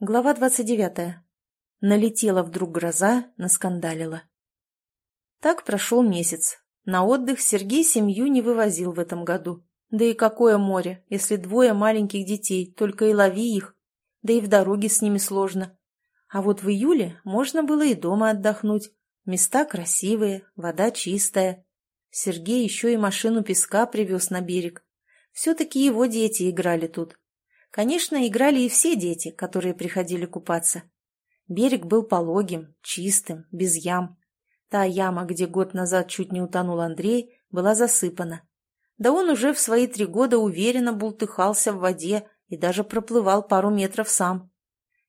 Глава двадцать девятая. Налетела вдруг гроза, наскандалила. Так прошел месяц. На отдых Сергей семью не вывозил в этом году. Да и какое море, если двое маленьких детей, только и лови их. Да и в дороге с ними сложно. А вот в июле можно было и дома отдохнуть. Места красивые, вода чистая. Сергей еще и машину песка привез на берег. Все-таки его дети играли тут. Конечно, играли и все дети, которые приходили купаться. Берег был пологим, чистым, без ям. Та яма, где год назад чуть не утонул Андрей, была засыпана. Да он уже в свои три года уверенно бултыхался в воде и даже проплывал пару метров сам.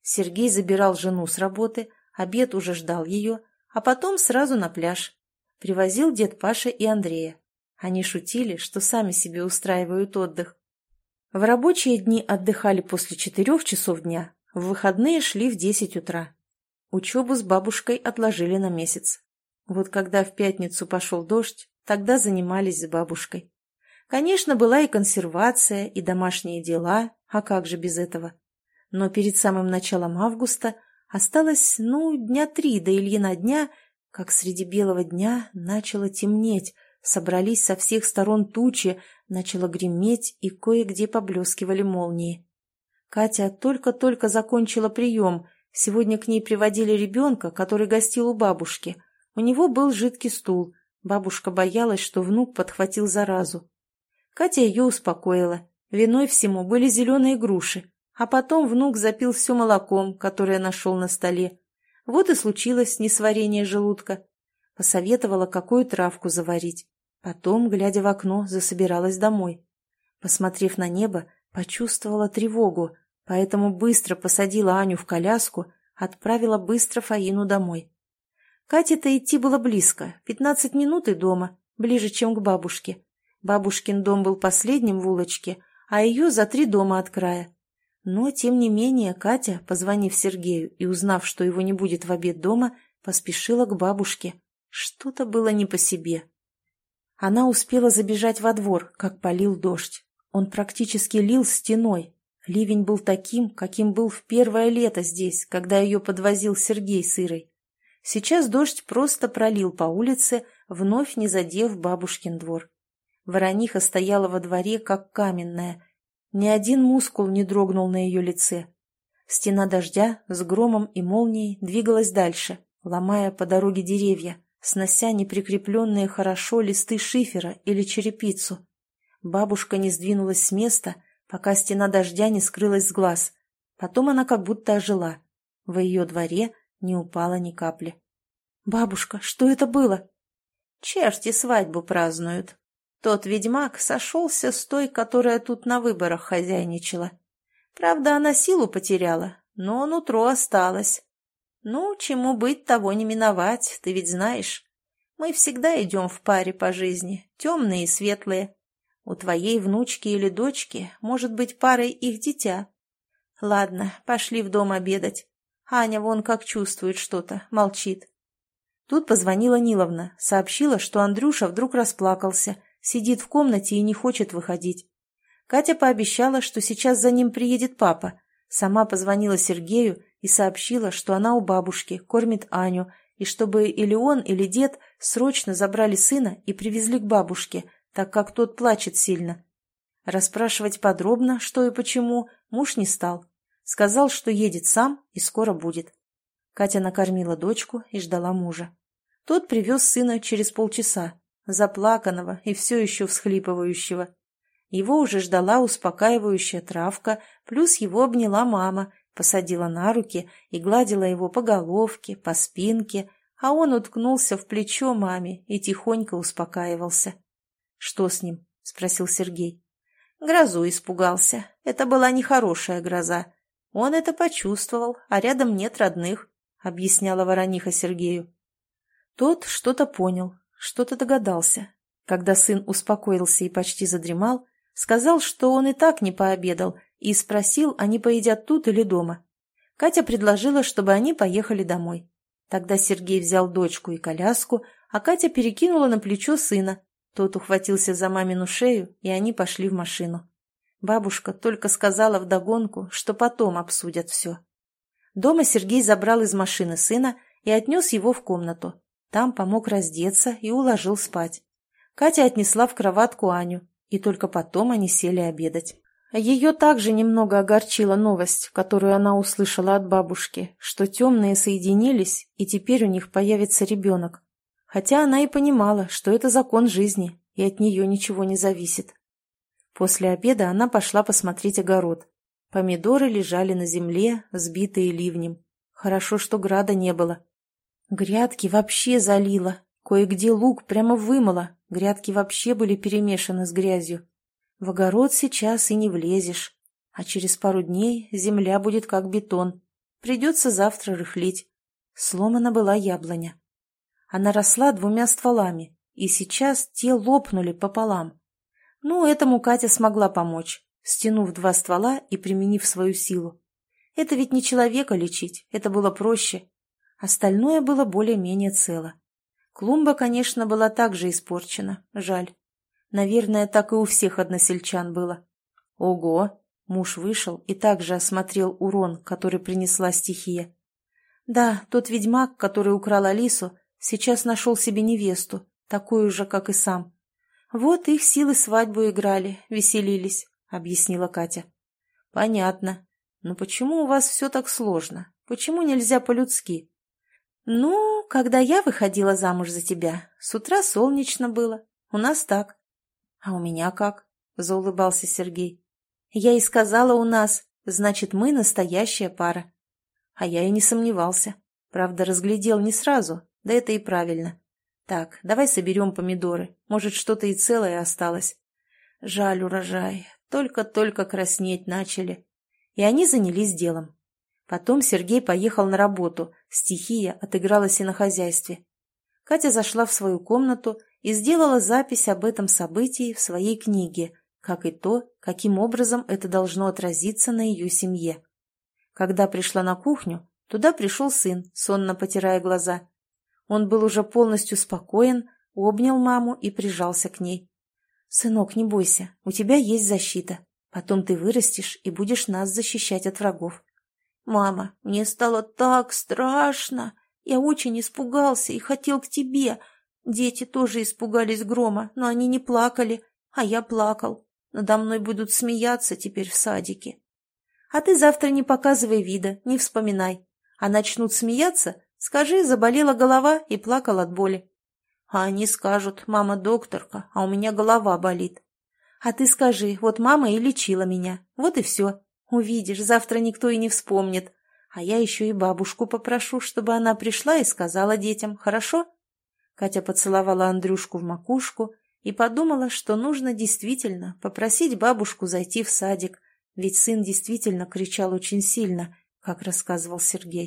Сергей забирал жену с работы, обед уже ждал ее, а потом сразу на пляж. Привозил дед Паша и Андрея. Они шутили, что сами себе устраивают отдых. В рабочие дни отдыхали после четырех часов дня, в выходные шли в десять утра. Учебу с бабушкой отложили на месяц. Вот когда в пятницу пошел дождь, тогда занимались с бабушкой. Конечно, была и консервация, и домашние дела, а как же без этого? Но перед самым началом августа осталось, ну, дня три до Ильина дня, как среди белого дня начало темнеть, собрались со всех сторон тучи, начало греметь и кое-где поблескивали молнии. Катя только-только закончила прием. Сегодня к ней приводили ребенка, который гостил у бабушки. У него был жидкий стул. Бабушка боялась, что внук подхватил заразу. Катя ее успокоила. Виной всему были зеленые груши. А потом внук запил все молоком, которое нашел на столе. Вот и случилось несварение желудка. Посоветовала, какую травку заварить. Потом, глядя в окно, засобиралась домой. Посмотрев на небо, почувствовала тревогу, поэтому быстро посадила Аню в коляску, отправила быстро Фаину домой. Кате-то идти было близко, пятнадцать минут и дома, ближе, чем к бабушке. Бабушкин дом был последним в улочке, а ее за три дома от края. Но, тем не менее, Катя, позвонив Сергею и узнав, что его не будет в обед дома, поспешила к бабушке. Что-то было не по себе. Она успела забежать во двор, как полил дождь. Он практически лил стеной. Ливень был таким, каким был в первое лето здесь, когда ее подвозил Сергей с Ирой. Сейчас дождь просто пролил по улице, вновь не задев бабушкин двор. Ворониха стояла во дворе, как каменная. Ни один мускул не дрогнул на ее лице. Стена дождя с громом и молнией двигалась дальше, ломая по дороге деревья снося неприкрепленные хорошо листы шифера или черепицу. Бабушка не сдвинулась с места, пока стена дождя не скрылась с глаз. Потом она как будто ожила. В ее дворе не упало ни капли. «Бабушка, что это было?» «Черти свадьбу празднуют. Тот ведьмак сошелся с той, которая тут на выборах хозяйничала. Правда, она силу потеряла, но нутро осталось. «Ну, чему быть, того не миновать, ты ведь знаешь. Мы всегда идем в паре по жизни, темные и светлые. У твоей внучки или дочки может быть парой их дитя. Ладно, пошли в дом обедать. Аня вон как чувствует что-то, молчит». Тут позвонила Ниловна, сообщила, что Андрюша вдруг расплакался, сидит в комнате и не хочет выходить. Катя пообещала, что сейчас за ним приедет папа. Сама позвонила Сергею и сообщила, что она у бабушки, кормит Аню, и чтобы или он, или дед срочно забрали сына и привезли к бабушке, так как тот плачет сильно. Расспрашивать подробно, что и почему, муж не стал. Сказал, что едет сам и скоро будет. Катя накормила дочку и ждала мужа. Тот привез сына через полчаса, заплаканного и все еще всхлипывающего. Его уже ждала успокаивающая травка, плюс его обняла мама посадила на руки и гладила его по головке, по спинке, а он уткнулся в плечо маме и тихонько успокаивался. «Что с ним?» — спросил Сергей. «Грозу испугался. Это была нехорошая гроза. Он это почувствовал, а рядом нет родных», — объясняла ворониха Сергею. Тот что-то понял, что-то догадался. Когда сын успокоился и почти задремал, сказал, что он и так не пообедал — и спросил, они поедят тут или дома. Катя предложила, чтобы они поехали домой. Тогда Сергей взял дочку и коляску, а Катя перекинула на плечо сына. Тот ухватился за мамину шею, и они пошли в машину. Бабушка только сказала вдогонку, что потом обсудят все. Дома Сергей забрал из машины сына и отнес его в комнату. Там помог раздеться и уложил спать. Катя отнесла в кроватку Аню, и только потом они сели обедать. Ее также немного огорчила новость, которую она услышала от бабушки, что темные соединились, и теперь у них появится ребенок. Хотя она и понимала, что это закон жизни, и от нее ничего не зависит. После обеда она пошла посмотреть огород. Помидоры лежали на земле, сбитые ливнем. Хорошо, что града не было. Грядки вообще залило. Кое-где лук прямо вымыло. Грядки вообще были перемешаны с грязью. В огород сейчас и не влезешь. А через пару дней земля будет как бетон. Придется завтра рыхлить. Сломана была яблоня. Она росла двумя стволами, и сейчас те лопнули пополам. Ну, этому Катя смогла помочь стянув два ствола и применив свою силу. Это ведь не человека лечить, это было проще. Остальное было более-менее цело. Клумба, конечно, была также испорчена, жаль. Наверное, так и у всех односельчан было. Ого! Муж вышел и также осмотрел урон, который принесла стихия. Да, тот ведьмак, который украл Алису, сейчас нашел себе невесту, такую же, как и сам. Вот их силы свадьбу играли, веселились. — объяснила Катя. «Понятно. Но почему у вас все так сложно? Почему нельзя по-людски?» «Ну, когда я выходила замуж за тебя, с утра солнечно было. У нас так». «А у меня как?» — заулыбался Сергей. «Я и сказала у нас, значит, мы настоящая пара». А я и не сомневался. Правда, разглядел не сразу, да это и правильно. Так, давай соберем помидоры. Может, что-то и целое осталось. Жаль урожай, только-только краснеть начали. И они занялись делом. Потом Сергей поехал на работу, стихия отыгралась и на хозяйстве. Катя зашла в свою комнату и сделала запись об этом событии в своей книге, как и то, каким образом это должно отразиться на ее семье. Когда пришла на кухню, туда пришел сын, сонно потирая глаза. Он был уже полностью спокоен, обнял маму и прижался к ней. «Сынок, не бойся, у тебя есть защита. Потом ты вырастешь и будешь нас защищать от врагов». «Мама, мне стало так страшно. Я очень испугался и хотел к тебе. Дети тоже испугались грома, но они не плакали, а я плакал. Надо мной будут смеяться теперь в садике. А ты завтра не показывай вида, не вспоминай. А начнут смеяться, скажи, заболела голова и плакал от боли. А они скажут, мама докторка, а у меня голова болит. А ты скажи, вот мама и лечила меня. Вот и все. Увидишь, завтра никто и не вспомнит. А я еще и бабушку попрошу, чтобы она пришла и сказала детям, хорошо? Катя поцеловала Андрюшку в макушку и подумала, что нужно действительно попросить бабушку зайти в садик, ведь сын действительно кричал очень сильно, как рассказывал Сергей.